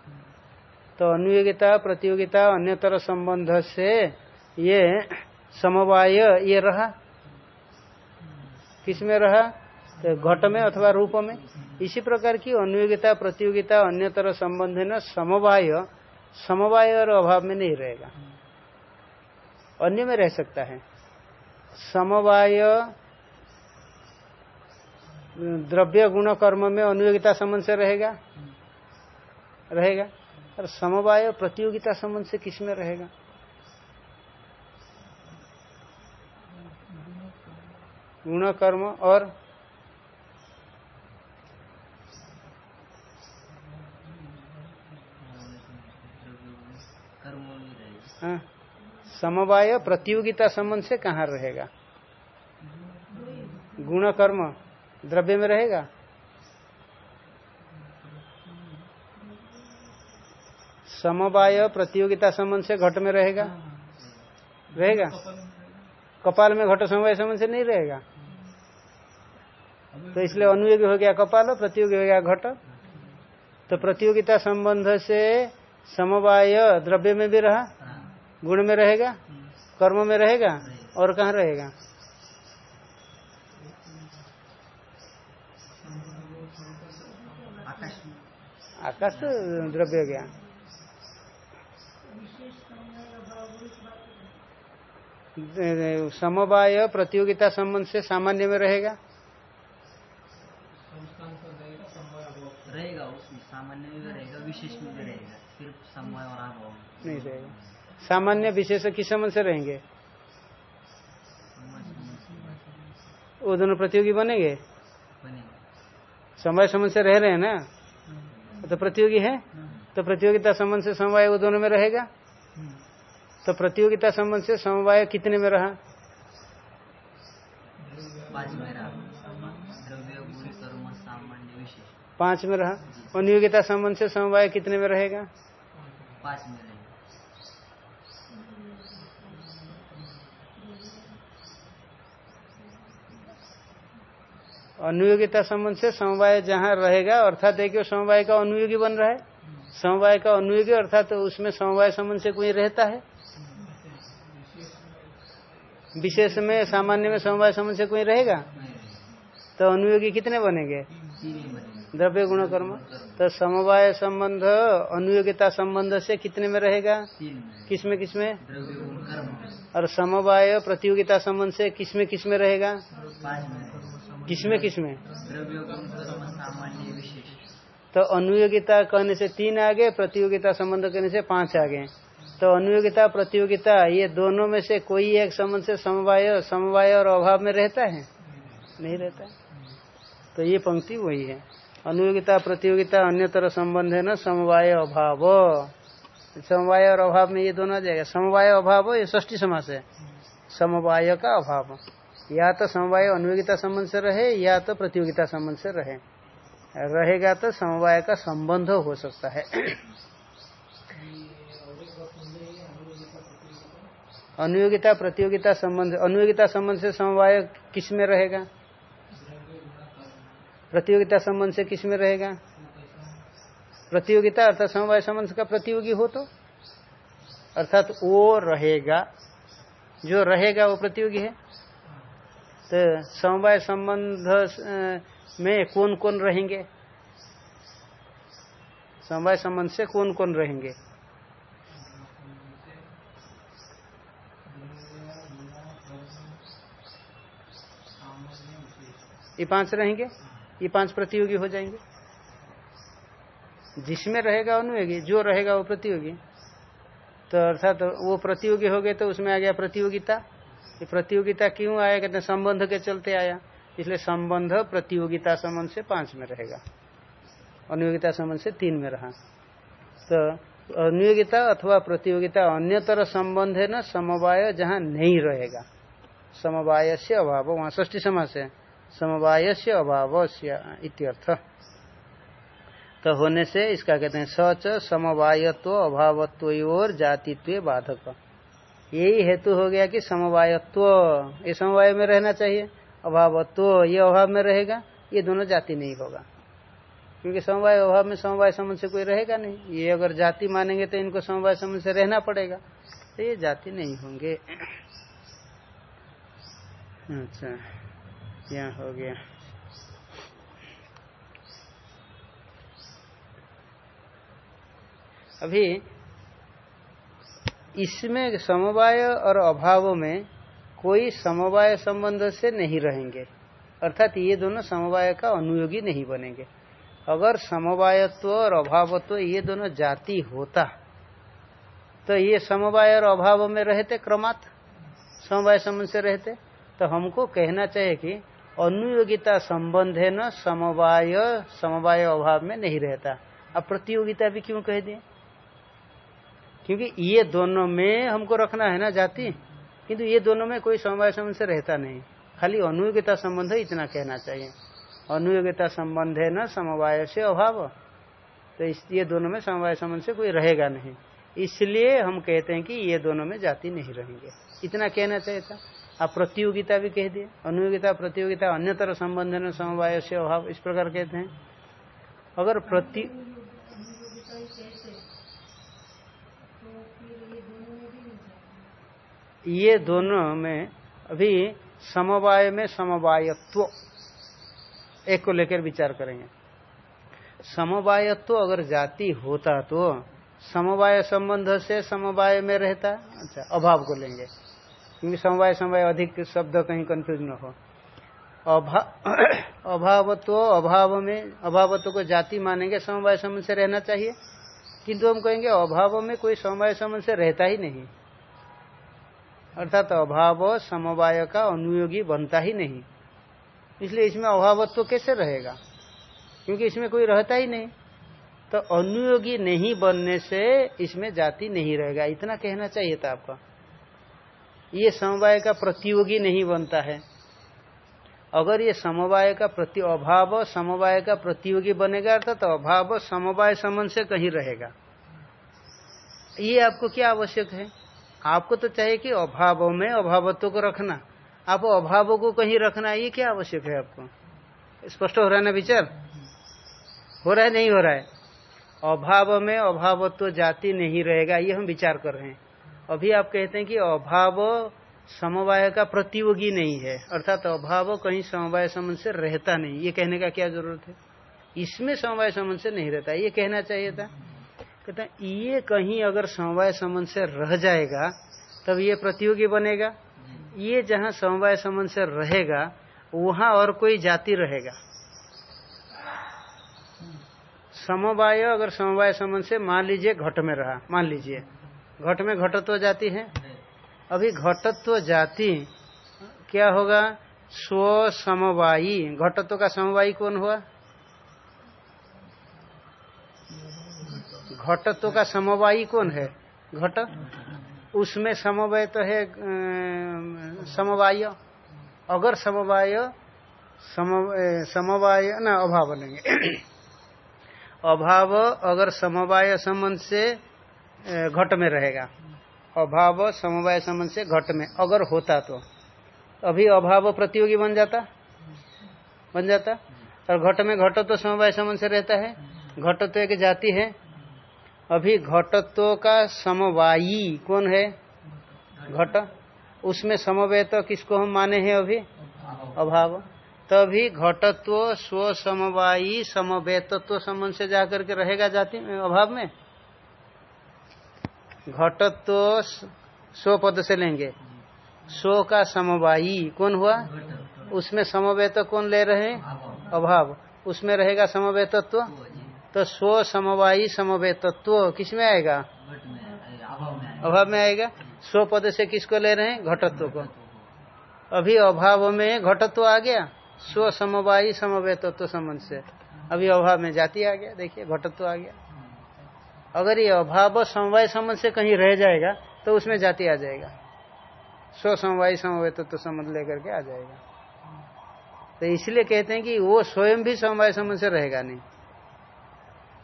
S1: तो अनुयोगिता, प्रतियोगिता, अन्यतर संबंध से ये समवाय ये रहा। किसमें रहा? तो घट में अथवा रूप में इसी प्रकार की अनुयोगिता, प्रतियोगिता, अन्यतर संबंध न समवाय समवाय और अभाव में नहीं रहेगा। अन्य में रह सकता है। समवाय, द्रव्य गुण कर्म में अनुयोगिता संबंध से रहेगा? रहेगा। और समवाय, प्रतियोगिता संबंध से किसमें रहेगा? गुण कर्म और हाँ। समवाय प्रतियोगिता संबंध से कहाँ रहेगा? गुण कर्म द्रव्य में रहेगा? समवाय प्रतियोगिता संबंध से घट में रहेगा? रहेगा। कपाल में घट समवाय संबंध से नहीं रहेगा। तो इसलिए अनुयोगी हो गया कपाल, प्रतियोगी हो गया घट। तो प्रतियोगिता संबंध से समवाय द्रव्य में भी रहा। गुण में रहेगा? कर्म में रहेगा? और कहाँ रहेगा? आकाश। तो द्रव्य गया समवाय प्रतियोगिता संबंध से सामान्य में रहेगा?
S3: रहेगा उसमें सामान्य में रहेगा विशेष में रहेगा सिर्फ़ समय और
S1: नहीं रहेगा। सामान्य विशेष किस संबंध से रहेंगे? वो दोनों प्रतियोगी बनेंगे? समय संबंध से रह रहे हैं ना? तो प्रतियोगी है? तो प्रतियोगिता संबंध से समवाय वो दोनों में रहेगा? तो प्रतियोगिता संबंध से समवाय कितने में रहा?
S3: पाँच में रहा।
S1: रहा। अनुयोगिता संबंध से समवाय कितने में रहेगा?
S3: पाँच में रहेगा
S1: अनुयोगिता संबंध से समवाय जहाँ रहेगा, अर्थात देखिए समवाय का अनुयोगी बन रहा है। समवाय का अनुयोगी, अर्थात तो उसमें समवाय संबंध से कोई रहता है। विशेष में, सामान्य में समवाय संबंध से कोई रहेगा? तो अनुयोगी कितने बनेंगे? द्रव्य गुण कर्म तो समवाय संबंध, अनुयोगिता संबंध से कितने में रहेगा। किसमें किसमें और समवाय प्रतियोगिता संबंध से किसमें किसमें रहेगा? किसमें किसमें? तो अनुयोगिता कहने से तीन आ गए प्रतियोगिता संबंध कहने से पाँच आ गए तो अनुयोगिता, प्रतियोगिता, ये दोनों में से कोई एक संबंध से समवाय समवाय और अभाव में रहता है? नहीं रहता है। तो ये पंक्ति वही है। अनुयोगिता, प्रतियोगिता अन्य तरह संबंध है ना, समवाय, अभाव। समवाय और अभाव में ये दोनों आ जाएगा। समवाय, अभाव, ये ष्टी समास है। समवाय का अभाव। या तो समवाय अनुयोगिता संबंध से रहे, या तो प्रतियोगिता संबंध से रहे। रहेगा तो समवाय का संबंध हो सकता है। अनुयोगिता, प्रतियोगिता संबंध, अनुयोगिता संबंध से समवाय किसमें रहेगा? प्रतियोगिता संबंध से किसमें रहेगा? प्रतियोगिता अर्थात समवाय संबंध का प्रतियोगी हो तो? अर्थात वो रहेगा, जो रहेगा वो प्रतियोगी है। तो समवाय संबंध में कौन कौन रहेंगे? समवाय संबंध से कौन कौन रहेंगे? ये पाँच रहेंगे? ये पाँच प्रतियोगी हो जाएँगे। जिसमें रहेगा अनुयोगी, जो रहेगा वो प्रतियोगी। तो अर्थात तो वो प्रतियोगी हो गए तो उसमें आ गया प्रतियोगिता। ये प्रतियोगिता क्यों आया? कहते संबंध के चलते आया। इसलिए संबंध प्रतियोगिता संबंध से पाँच में रहेगा। अनुयोगिता संबंध से तीन में रहा। तो अनुयोगिता अथवा प्रतियोगिता अन्यतर संबंध है ना, समवाय जहाँ नहीं रहेगा। समवाय से अभाव। वहाँ ष्टी समास है। समवाय से अभाव इत्यर्थ। तो होने से इसका कहते हैं, सच समवायत्व, अभावत्व और जातित्व बाधक। यही हेतु हो गया कि समवायत्व। ये समवाय में रहना चाहिए। अभावत्व, ये अभाव में रहेगा, ये दोनों जाति नहीं होगा। क्योंकि समवाय अभाव में समवाय संबंध से कोई रहेगा नहीं। ये अगर जाति मानेंगे तो इनको समवाय संबंध से रहना पड़ेगा। तो ये जाति नहीं होंगे। अच्छा यहाँ हो गया। अभी इसमें समवाय और अभाव में कोई समवाय संबंध से नहीं रहेंगे। अर्थात ये दोनों समवाय का अनुयोगी नहीं बनेंगे। अगर समवायत्व और अभावत्व ये दोनों जाति होता तो ये समवाय और अभाव में रहते क्रमात, समवाय संबंध से रहते। तो हमको कहना चाहिए कि अनुयोगिता संबंध है न, समवाय समवाय अभाव में नहीं रहता। अब प्रतियोगिता भी क्यों कह दिए? क्योंकि ये दोनों में हमको रखना है ना जाति, किंतु ये दोनों में कोई समवाय संबंध से रहता नहीं। खाली अनुयोगिता संबंध है इतना कहना चाहिए। अनुयोगिता संबंध है न समवाय से अभाव। तो इस, ये दोनों में समवाय संबंध से कोई रहेगा नहीं। इसलिए हम कहते हैं कि ये दोनों में जाति नहीं रहेंगे। इतना कहना चाहिए था। आप प्रतियोगिता भी कह दिए। अनुयोगिता, प्रतियोगिता अन्यतर संबंध न समवाय से अभाव। इस प्रकार कहते हैं। अगर प्रति ये दोनों में अभी समवाय में समवायत्व, एक को लेकर विचार करेंगे। समवायत्व अगर जाति होता तो समवाय संबंध से समवाय में रहता अच्छा अभाव को लेंगे। क्योंकि समवाय समवाय अधिक शब्द कहीं कंफ्यूज न हो। अभा, अभावत्व, अभाव में, अभावत्व को जाति मानेंगे, समवाय संबंध से रहना चाहिए। किंतु हम कहेंगे, अभाव में कोई समवाय संबंध से रहता ही नहीं। अर्थात अभाव समवाय का अनुयोगी बनता ही नहीं। इसलिए इसमें अभावत्व तो कैसे रहेगा? क्योंकि इसमें कोई रहता ही नहीं। तो अनुयोगी नहीं बनने से इसमें जाति नहीं रहेगा। इतना कहना चाहिए था आपका। ये समवाय का प्रतियोगी नहीं बनता है। अगर ये समवाय का प्रति अभाव समवाय का प्रतियोगी बनेगा, अर्थात तो अभाव समवाय संबंध से कहीं रहेगा। ये आपको क्या आवश्यक है? आपको तो चाहिए कि अभाव में अभावत्व को रखना। आप अभाव को कहीं रखना, ये क्या आवश्यक है आपको? स्पष्ट हो रहा है ना विचार? हो रहा है, नहीं हो रहा है? अभाव में अभावत्व जाति नहीं रहेगा, ये हम विचार कर रहे हैं। अभी आप कहते हैं कि अभाव समवाय का प्रतियोगी नहीं है, अर्थात अभाव कहीं समवाय संबंध से रहता नहीं। ये कहने का क्या ज़रूरत है? इसमें समवाय संबंध से नहीं रहता, ये कहना चाहिए था। कहते हैं, ये कहीं अगर समवाय संबंध से रह जाएगा, तब ये प्रतियोगी बनेगा। ये जहाँ समवाय संबंध से रहेगा, वहाँ और कोई जाति रहेगा। समवाय अगर समवाय संबंध से, मान लीजिए घट में रहा, मान लीजिए। घट में घटत्व जाति है। अभी घटत्व जाति क्या होगा? स्व समवायी। घटत्व का समवायी कौन हुआ? घटत्व का समवायी कौन है? घट? उसमें समवाय तो है समवाय। अगर समवाय समवाय ना, अभाव लेंगे अभाव अगर समवाय संबंध से घट में रहेगा। अभाव समवाय संबंध से घट में, अगर होता तो। अभी अभाव प्रतियोगी बन जाता? बन जाता? और घट में घट तो समवाय संबंध से रहता है। घटत्व तो एक जाति है। अभी घटत्व का समवायी कौन है? घट। उसमें समवय तो किसको हम माने हैं अभी? अभाव। तभी घटत्व स्व समवायी समवेतत्व संबंध से जाकर के रहेगा जाति में अभाव में? घटत्व स्व पद से लेंगे। स्व का समवायी कौन हुआ? उसमें समवेत कौन ले रहे हैं? अभाव। उसमें रहेगा समवेतत्व? तो स्व समवायी समवेतत्व किसमें आएगा अभाव में आएगा। स्व पद से किसको ले रहे हैं? घटत्व को। अभी अभाव में घटत्व आ गया स्व समवायी समवे तत्व संबंध से। अभी अभाव में जाति आ गया देखिए घटत्व आ गया। अगर ये अभाव समवाय संबंध से कहीं रह जाएगा तो उसमें जाति आ जाएगा। स्व समवाय समवेत तो संबंध लेकर के आ जाएगा। तो इसलिए कहते हैं कि वो स्वयं भी समवाय संबंध से रहेगा नहीं।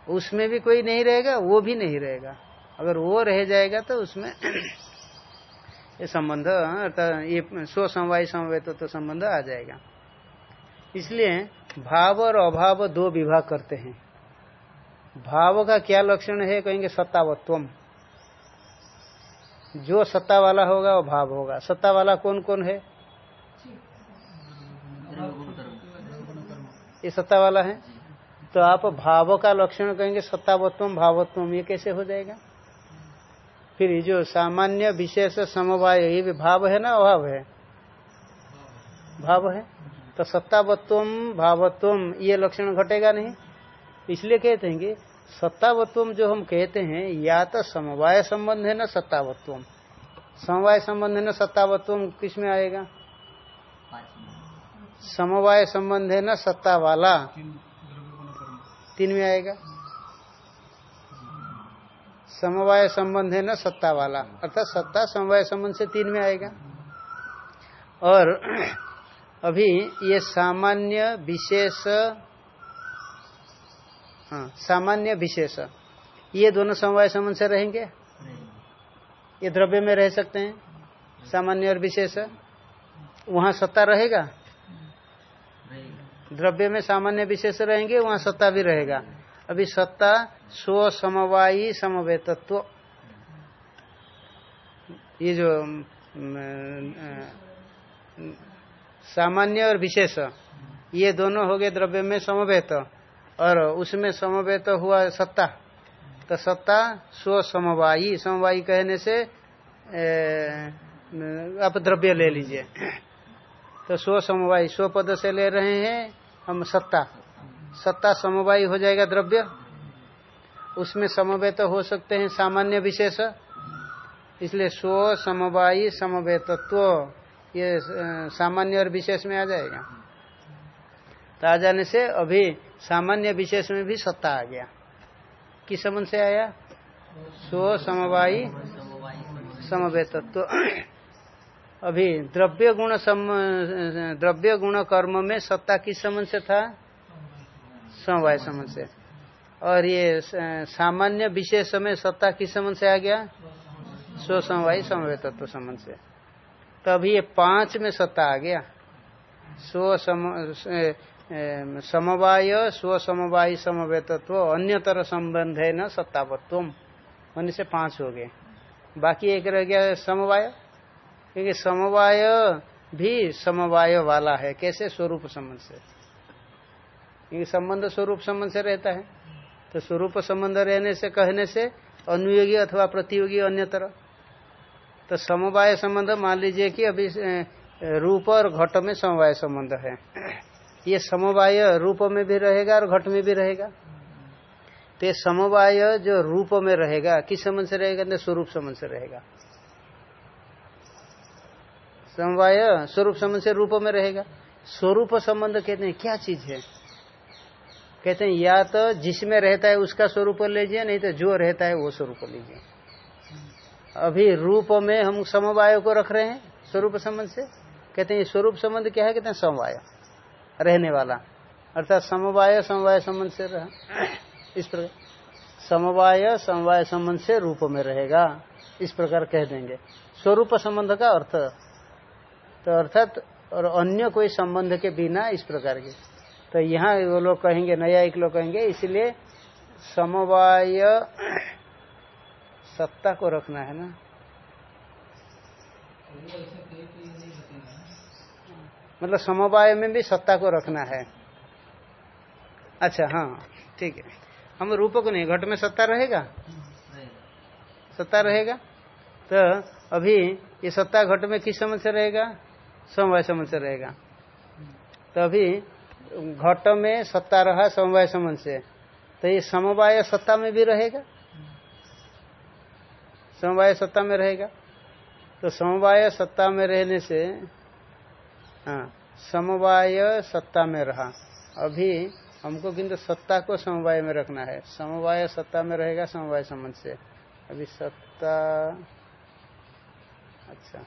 S1: उसमें भी कोई नहीं रहेगा, वो भी नहीं रहेगा। अगर वो रह जाएगा तो उसमें ये संबंध, अर्थात ये स्व समवाय समवेत तो संबंध आ जाएगा। इसलिए भाव और अभाव दो विभाग करते हैं। भाव का क्या लक्षण है, कहेंगे सत्तावत्वम। जो सत्ता वाला होगा, वो भाव होगा। सत्ता वाला कौन कौन है? ये सत्ता वाला है? तो आप भाव का लक्षण कहेंगे, सत्तावत्वम, भावत्वम, ये कैसे हो जाएगा? फिर जो सामान्य, विशेष, समवाय, ये भी भाव है ना, अभाव है? भाव है? तो सत्तावत्वम, भावत्वम, ये लक्षण घटेगा नहीं। इसलिए कहते हैं कि सत्तावत्वम जो हम कहते हैं, या तो समवाय संबंध है ना, सत्तावत्वम। समवाय संबंध है ना, सत्तावत्वम किसमें आएगा? समवाय संबंध है ना, सत्ता वाला। तीन में आएगा। समवाय संबंध है ना सत्ता वाला। अर्थात सत्ता समवाय संबंध से तीन में आएगा। और अभी ये सामान्य विशेष हाँ सामान्य विशेष। ये दोनों समवाय संबंध से रहेंगे? ये द्रव्य में रह सकते हैं? सामान्य और विशेष। वहाँ सत्ता रहेगा? द्रव्य में सामान्य विशेष रहेंगे, वहाँ सत्ता भी रहेगा। अभी सत्ता स्व समवायी समवेतत्व। ये जो सामान्य और विशेष, ये दोनों हो गए द्रव्य में समवेत, और उसमें समवेत हुआ सत्ता। तो सत्ता स्व समवायी समवायी कहने से आप द्रव्य ले लीजिए। तो स्व समवायी, स्व पद से ले रहे हैं हम सत्ता। सत्ता समवायी हो जाएगा द्रव्य। उसमें समवेत हो सकते हैं सामान्य विशेष। इसलिए स्व समवायी समवे समवेतत्व, ये सामान्य और विशेष में आ जाएगा। तो आ जाने से अभी सामान्य विशेष में भी सत्ता आ गया। किस संबंध से आया? स्व समवायी समवे समवेतत्व। अभी द्रव्य गुण सम द्रव्य गुण कर्म में सत्ता किस संबंध से था? समवाय संबंध से। और ये सामान्य विशेष में सत्ता किस संबंध से आ गया? स्व समवायी समवेतत्व संबंध से। तो अभी ये पाँच में सत्ता आ गया। स्व समवाय ए, समवाय स्व तत्व समवेतत्व अन्यतर संबंध है न सत्तावत्व होने से पाँच हो गए। बाकी एक रह गया समवाय। क्योंकि समवाय भी समवाय वाला है। कैसे स्वरूप संबंध से? क्योंकि संबंध स्वरूप संबंध से रहता है। तो स्वरूप संबंध रहने से, कहने से अनुयोगी अथवा प्रतियोगी अन्य तरह तो समवाय संबंध, मान लीजिए कि अभी रूप और घट में समवाय संबंध है। ये समवाय रूप में भी रहेगा और घट में भी रहेगा। तो ये समवाय जो रूप में रहेगा, किस संबंध से रहेगा? स्वरूप संबंध से रहेगा। समवाय स्वरूप संबंध से रूप में रहेगा। स्वरूप संबंध कहते हैं, क्या चीज़ है? कहते हैं, या तो जिसमें रहता है उसका स्वरूप लीजिए, नहीं तो जो रहता है वो स्वरूप लीजिए। अभी रूप में हम समवाय को रख रहे हैं, स्वरूप संबंध से। कहते हैं स्वरूप संबंध क्या है? कहते हैं, समवाय, रहने वाला। अर्थात समवाय समवाय संबंध से रहा, इस प्रकार। समवाय समवाय संबंध से रूप में रहेगा। इस प्रकार कह देंगे। स्वरूप संबंध का अर्थ तो अर्थात और अन्य कोई संबंध के बिना इस प्रकार के। तो यहाँ वो लोग कहेंगे, नया एक लोग कहेंगे, इसलिए समवाय सत्ता को रखना है ना। मतलब समवाय में भी सत्ता को रखना है। अच्छा हाँ ठीक है। हम रूप को नहीं, घट में सत्ता रहेगा? सत्ता रहेगा? तो अभी ये सत्ता घट में किस समझ से रहेगा? समवाय समझ से रहेगा। तो अभी घट में सत्ता रहा समवाय समझ से। तो ये समवाय सत्ता में भी रहेगा? समवाय सत्ता में रहेगा? तो समवाय सत्ता में रहने से हाँ समवाय सत्ता में रहा। अभी हमको किंतु सत्ता को समवाय में रखना है। समवाय सत्ता में रहेगा समवाय संबंध से। अभी सत्ता अच्छा।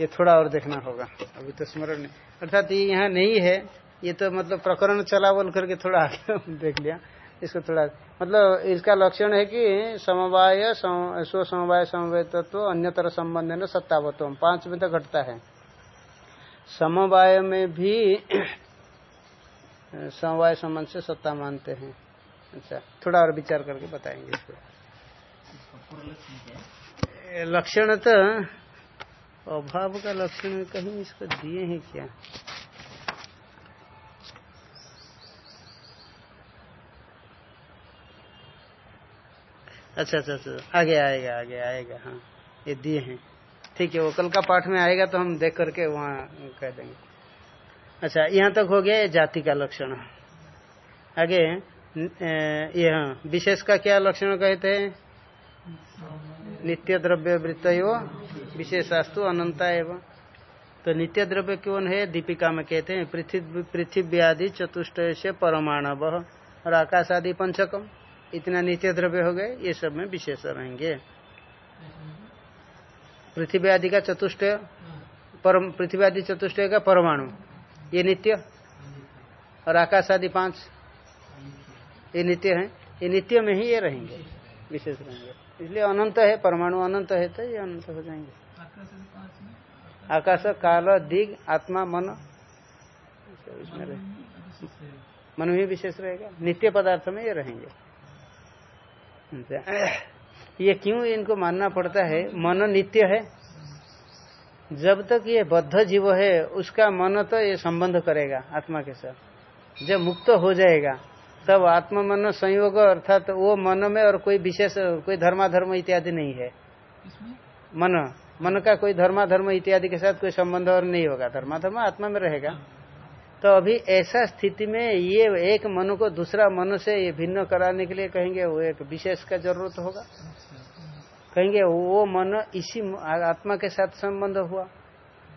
S1: ये थोड़ा और देखना होगा। अभी तो स्मरण नहीं। अर्थात ये यहाँ नहीं है। ये तो मतलब प्रकरण चला बोल करके थोड़ा आगे देख लिया। इसको थोड़ा मतलब इसका लक्षण है कि समवाय सम- स्व समवाय समवाय तत्व अन्यतर संबंध है न सत्तावत्व पाँच में तो घटता है। समवाय में भी समवाय संबंध से सत्ता मानते हैं। अच्छा थोड़ा और विचार करके बताएँगे इसको। लक्षण तो अभाव का लक्षण कहीं इसको दिए हैं क्या? अच्छा अच्छा अच्छा आगे आएगा आगे आएगा हाँ ये दिए हैं। ठीक है, वो कल का पाठ में आएगा तो हम देख करके वहाँ कह देंगे। अच्छा यहाँ तक हो गया जाति का लक्षण। आगे ये हाँ विशेष का क्या लक्षण कहते हैं? नित्य द्रव्य वृत्त विशेषास्तु अनंता एवं। तो नित्य द्रव्य कौन है? दीपिका में कहते हैं, पृथ्वी पृथ्वी आदि चतुष्ट से परमाणव और आकाश आदि पंचकम। इतना नित्य द्रव्य हो गए, ये सब में विशेष रहेंगे। पृथ्वी आदि का चतुष्ट परम पृथ्वी आदि चतुष्ट का परमाणु। ये नित्य। और आकाश आदि पाँच। ये नित्य है। ये नित्य में ही ये रहेंगे। विशेष रहेंगे। इसलिए अनंत है, परमाणु अनंत है तो ये अनंत हो जाएँगे।
S2: आकाश
S1: काल दिग आत्मा मन। इसमें। मन ही विशेष रहेगा। नित्य पदार्थ में ये रहेंगे। ये क्यों इनको मानना पड़ता है? मन नित्य है। जब तक ये बद्ध जीव है उसका मन तो ये संबंध करेगा आत्मा के साथ। जब मुक्त हो जाएगा तब आत्म मन संयोग अर्थात वो मन में और कोई विशेष कोई धर्माधर्म इत्यादि नहीं है। मन। मन का कोई धर्माधर्म इत्यादि के साथ कोई संबंध और नहीं होगा। धर्माधर्म आत्मा में रहेगा। तो अभी ऐसा स्थिति में ये एक मन को दूसरा मन से ये भिन्न कराने के लिए कहेंगे, वो एक विशेष का ज़रूरत होगा। कहेंगे, वो मन इसी आत्मा के साथ संबंध हुआ।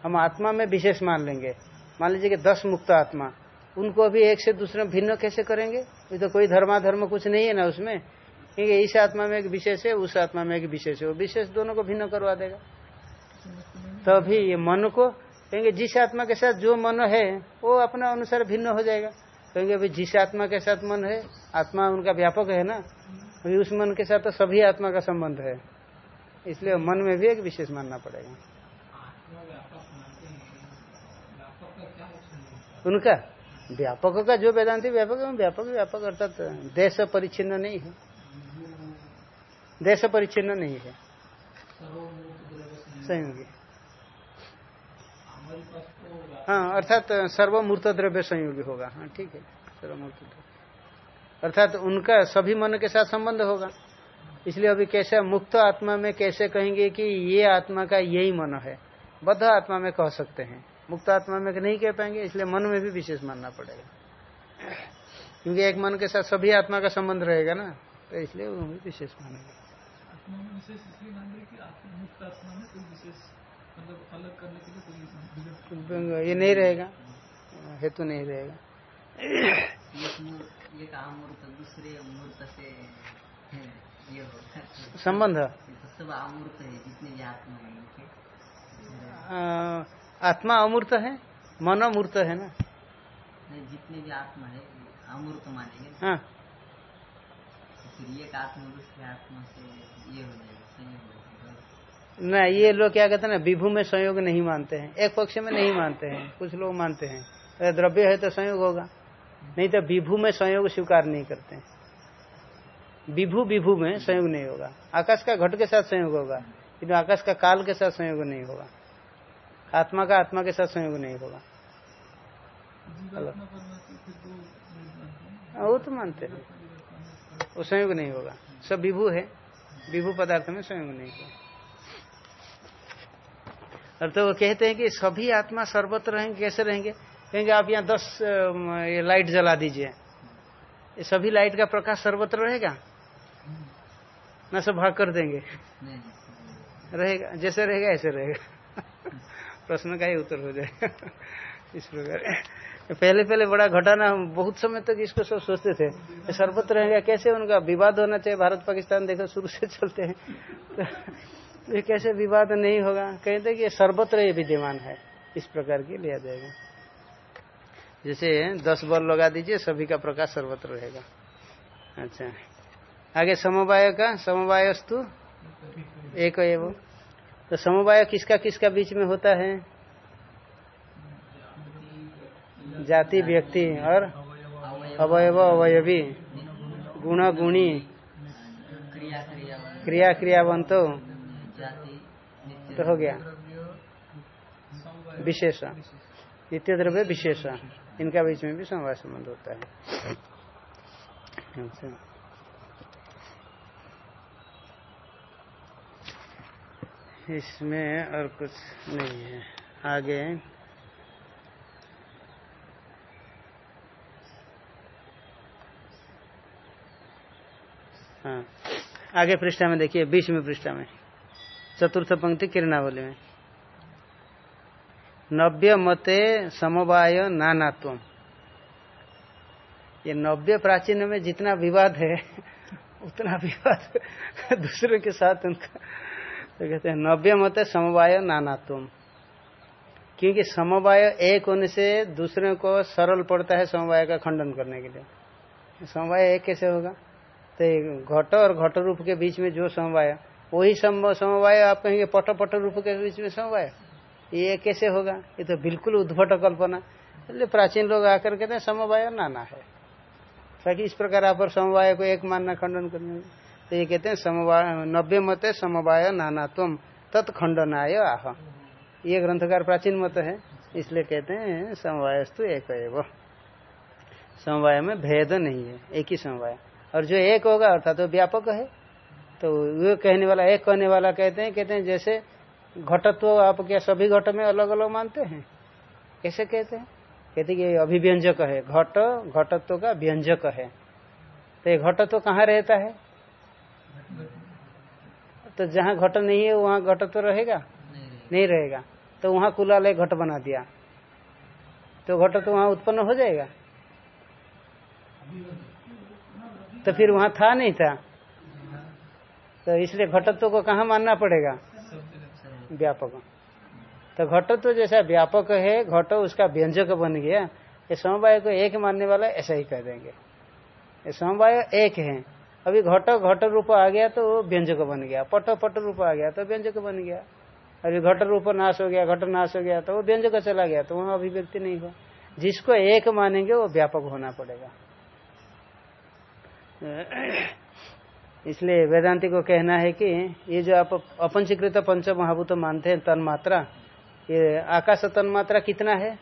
S1: हम आत्मा में विशेष मान लेंगे। मान लीजिए कि दस मुक्त आत्मा, उनको अभी एक से दूसरे भिन्न कैसे करेंगे? ये तो कोई धर्माधर्म कुछ नहीं है ना उसमें। क्योंकि इस आत्मा में एक विशेष है, उस आत्मा में एक विशेष है। वो विशेष दोनों को भिन्न करवा देगा। तो अभी ये मन को कहेंगे, जिस आत्मा के साथ जो मन है, वो अपना अनुसार भिन्न हो जाएगा। कहेंगे, अभी जिस आत्मा के साथ मन है, आत्मा उनका व्यापक है ना? अभी उस मन के साथ तो सभी आत्मा का संबंध है। इसलिए मन में भी एक विशेष मानना पड़ेगा। उनका व्यापक का जो वेदांति व्यापक है व्यापक व्यापक, अर्थात देश परिच्छिन्न नहीं है। देश परिच्छिन्न नहीं है। संयोगी हाँ अर्थात सर्वमूर्त द्रव्य संयोगी होगा। हाँ ठीक है सर्वमूर्त द्रव्य अर्थात, उनका सभी मन के साथ संबंध होगा। इसलिए अभी कैसे, मुक्त आत्मा में कैसे कहेंगे कि ये आत्मा का यही मन है? बद्ध आत्मा में कह सकते हैं। मुक्त आत्मा में नहीं कह पाएँगे, इसलिए मन में भी विशेष मानना पड़ेगा। क्योंकि एक मन के साथ सभी आत्मा का संबंध रहेगा ना तो इसलिए वो भी विशेष मानेंगे
S2: मतलब अलग करने के लिए कोई विशेष
S1: ये नहीं रहेगा। हेतु नहीं रहेगा।
S3: एक मूर्त दूसरे मूर्त से ये
S1: संबंध?
S3: तो सब अमूर्त है जितने भी आत्मा है
S1: आत्मा अमूर्त है मन अमूर्त है ना?
S3: जितने भी आत्मा है अमूर्त मानेंगे।
S1: हाँ।
S3: तो फिर एक आत्मा दूसरे आत्मा से ये हो जाएगा संयोग हो जाएगा।
S1: ना ये लोग क्या कहते हैं ना विभू में संयोग नहीं मानते हैं। एक पक्ष में नहीं मानते हैं। कुछ लोग मानते हैं। अगर द्रव्य है तो संयोग होगा। नहीं तो विभू में संयोग स्वीकार नहीं करते हैं। विभू विभू में संयोग नहीं होगा। आकाश का घट के साथ संयोग होगा। किंतु आकाश का काल के साथ संयोग नहीं होगा। आत्मा का आत्मा के साथ संयोग नहीं होगा।
S2: हाँ,
S1: वो तो मानते हैं। वो संयोग नहीं होगा। सब विभू है। विभू पदार्थ में संयोग नहीं होगा। और तो वो कहते हैं कि सभी आत्मा सर्वत्र रहेंगे कैसे रहेंगे? कहेंगे, आप यहाँ दस ये लाइट जला दीजिए। सभी लाइट का प्रकाश सर्वत्र रहेगा? ना सब भाग कर देंगे। रहेगा, जैसे रहेगा, ऐसे रहेगा। प्रश्न का ही उत्तर हो जाएगा इस प्रकार। पहले पहले बड़ा घटाना बहुत समय तक इसको सब सोचते थे। सर्वत्र रहेगा, कैसे उनका विवाद होना चाहिए? भारत, पाकिस्तान देखो, शुरू से चलते हैं। तो ये कैसे विवाद नहीं होगा? कहते कि सर्वत्र ये विद्यमान है। इस प्रकार की लिया जाएगा। जैसे दस बल लगा दीजिए, सभी का प्रकाश सर्वत्र रहेगा। अच्छा। आगे समवाय का, समवायस्तु? एक एवं तो समवाय किसका किसका बीच में होता है? जाति, व्यक्ति और अवयव, अवयवी। गुण, गुणी।
S3: क्रिया क्रिया
S1: क्रिया, क्रियावंतो। तो हो गया। विशेष। नित्य द्रव्य विशेष। इनका बीच में भी समवाय संबंध होता है। अच्छा। इसमें और कुछ नहीं है। आगे। हाँ। आगे पृष्ठा में देखिए, बीच में पृष्ठा में। चतुर्थ पंक्ति किरणावली में। नव्य मते समवाय नानात्व ये नव्य प्राचीन में जितना विवाद है, उतना विवाद दूसरे के साथ उनका तो कहते हैं, नव्य मते समवाय नानात्व क्योंकि समवाय एक होने से दूसरे को सरल पड़ता है समवाय का खंडन करने के लिए। समवाय एक कैसे होगा? तो घट और घट रूप के बीच में जो समवाय वही समवाय आप कहेंगे पट पट रूप के बीच में समवाय। ये कैसे होगा? ये तो बिल्कुल उद्भट कल्पना। प्राचीन लोग आकर कहते हैं समवाय नाना है। ताकि इस प्रकार आप समवाय को एक मानना खंडन करने तो ये कहते हैं समवाय नब्बे मत है समवाय नाना नानात्म तत्खंडनाय आह। ये ग्रंथकार प्राचीन मत है, इसलिए कहते हैं समवायस्तु एक एव समवाय में भेद नहीं है, एक ही समवाय। और जो एक होगा, अर्थात तो व्यापक है। तो वो कहने वाला, एक कहने वाला कहते हैं कहते हैं, जैसे घटत्व तो आप क्या सभी घट में अलग अलग मानते हैं। कैसे कहते हैं? कहते कि अभिव्यंजक है। घट, घटत्व का व्यंजक है। तो ये घटत्व कहाँ रहता है? तो जहाँ घट नहीं है, वहाँ घटत्व
S3: नहीं रहेगा?
S1: नहीं रहेगा। तो वहाँ कुलालय घट बना दिया। तो घट तो वहाँ उत्पन्न हो जाएगा। तो फिर वहाँ था नहीं था। तो इसलिए घटत्व को कहा मानना पड़ेगा? व्यापक। तो घटत्व जैसा व्यापक है, घट उसका व्यंजक बन गया, ये समवाय को एक मानने वाला ऐसा ही कह देंगे। ये समवाय एक है। अभी घट घट रूप आ गया तो व्यंजक बन गया। पट पट रूप आ गया तो व्यंजक बन गया। अभी घट रूप नाश हो गया, घट नाश हो गया तो वो व्यंजक चला गया तो वहाँ अभिव्यक्ति नहीं हुआ। जिसको एक मानेंगे वो व्यापक होना पड़ेगा। इसलिए वेदांति को कहना है कि ये जो आप अपंचीकृत पंच महाभूत मानते हैं तन मात्रा ये आकाश तन मात्रा कितना है?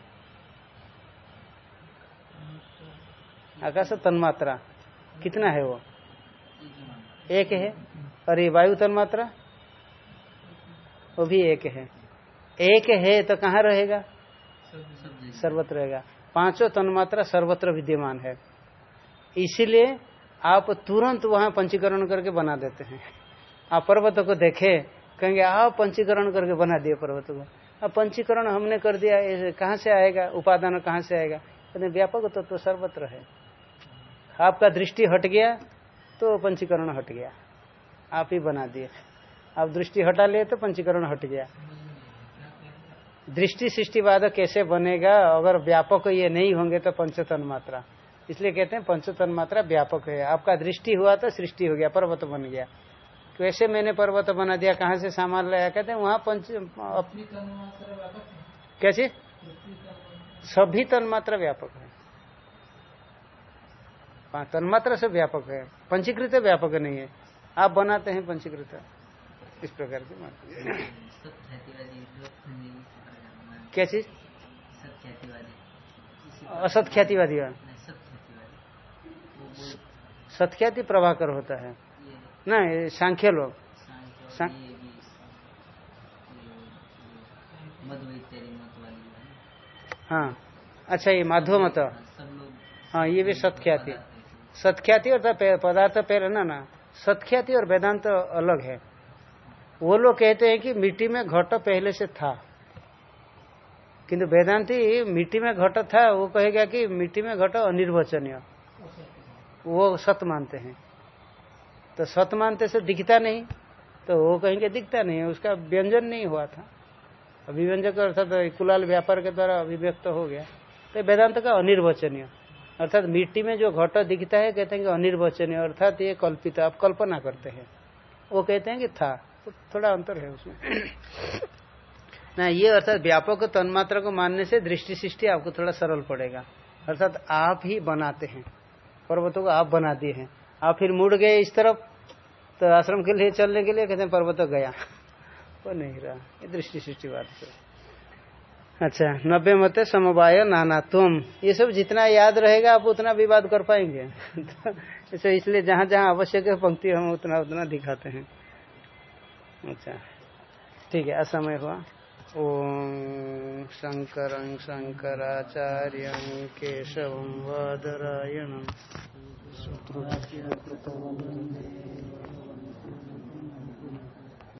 S1: आकाश तन मात्रा कितना है वो? एक है। और ये वायु तन मात्रा वो भी एक है। एक है तो कहाँ रहेगा? सर्वत्र रहेगा। पाँचों तन्मात्रा सर्वत्र विद्यमान है। इसीलिए आप तुरंत वहाँ पंचीकरण करके बना देते हैं। आप पर्वत को देखे, कहेंगे, आप पंचीकरण करके बना दिए पर्वत को। अब पंचीकरण हमने कर दिया कहाँ से आएगा? उपादान कहाँ से आएगा? कहते व्यापक तत्व तो सर्वत्र है। आपका दृष्टि हट गया तो पंचीकरण हट गया। आप ही बना दिए। आप दृष्टि हटा लिए तो पंचीकरण हट गया। दृष्टि सृष्टिवाद कैसे बनेगा? अगर व्यापक ये नहीं होंगे तो पंचतन मात्रा। इसलिए कहते हैं पंचतन मात्रा व्यापक है। आपका दृष्टि हुआ तो सृष्टि हो गया पर्वत बन गया। कैसे मैंने पर्वत बना दिया कहाँ से सामान लाया? कहते हैं वहाँ पंच अप- कैसे सभी तन्मात्रा व्यापक है। हाँ, तन्मात्रा से व्यापक है। पंचीकृत व्यापक नहीं है। आप बनाते हैं पंचीकृत। इस प्रकार की मानते क्या चीज़? असत ख्यातिवादी सत्ख्याति प्रभाकर होता है। ना ये सांख्य लोग।
S3: है।
S1: अच्छा ये माधव मत।
S3: हाँ,
S1: हाँ ये भी सत्ख्याति
S3: हैं।
S1: सत्ख्याति और पदार्थ पहले ना ना सत्ख्याति और वेदांत तो अलग है। वो लोग कहते हैं कि मिट्टी में घट पहले से था। किंतु वेदांति मिट्टी में घट था वो कहेगा कि मिट्टी में घट अनिर्वचनीय। वो सत मानते हैं। तो सत मानते से दिखता नहीं तो वो कहेंगे दिखता नहीं है उसका व्यंजन नहीं हुआ था। अभिव्यंजक अर्थात कुलाल व्यापार के द्वारा अभिव्यक्त हो गया। तो वेदांत का अनिर्वचनीय। अर्थात मिट्टी में जो घट दिखता है, कहते हैं कि अनिर्वचनीय, अर्थात ये कल्पित, आप कल्पना करते हैं। वो कहते हैं कि था तो थोड़ा अंतर है उसमें। ना, ये अर्थात व्यापक तन्मात्रा को मानने से दृष्टि सृष्टि आपको थोड़ा सरल पड़ेगा। अर्थात आप ही बनाते हैं। पर्वतों को आप बना दिए हैं। आप फिर मुड़ गए इस तरफ़ तो आश्रम के लिए चलने के लिए कहते हैं, पर्वत गया। वो नहीं रहा। ये दृष्टि सृष्टि बात से अच्छा नब्बे मत समवाय नाना तुम ये सब जितना याद रहेगा, आप उतना विवाद कर पाएँगे। तो इसलिए जहाँ जहाँ आवश्यक है, पंक्ति हम उतना उतना दिखाते हैं। अच्छा ठीक है, असमय हुआ। ओम शंकर शंकराचार्य केशव वादरायण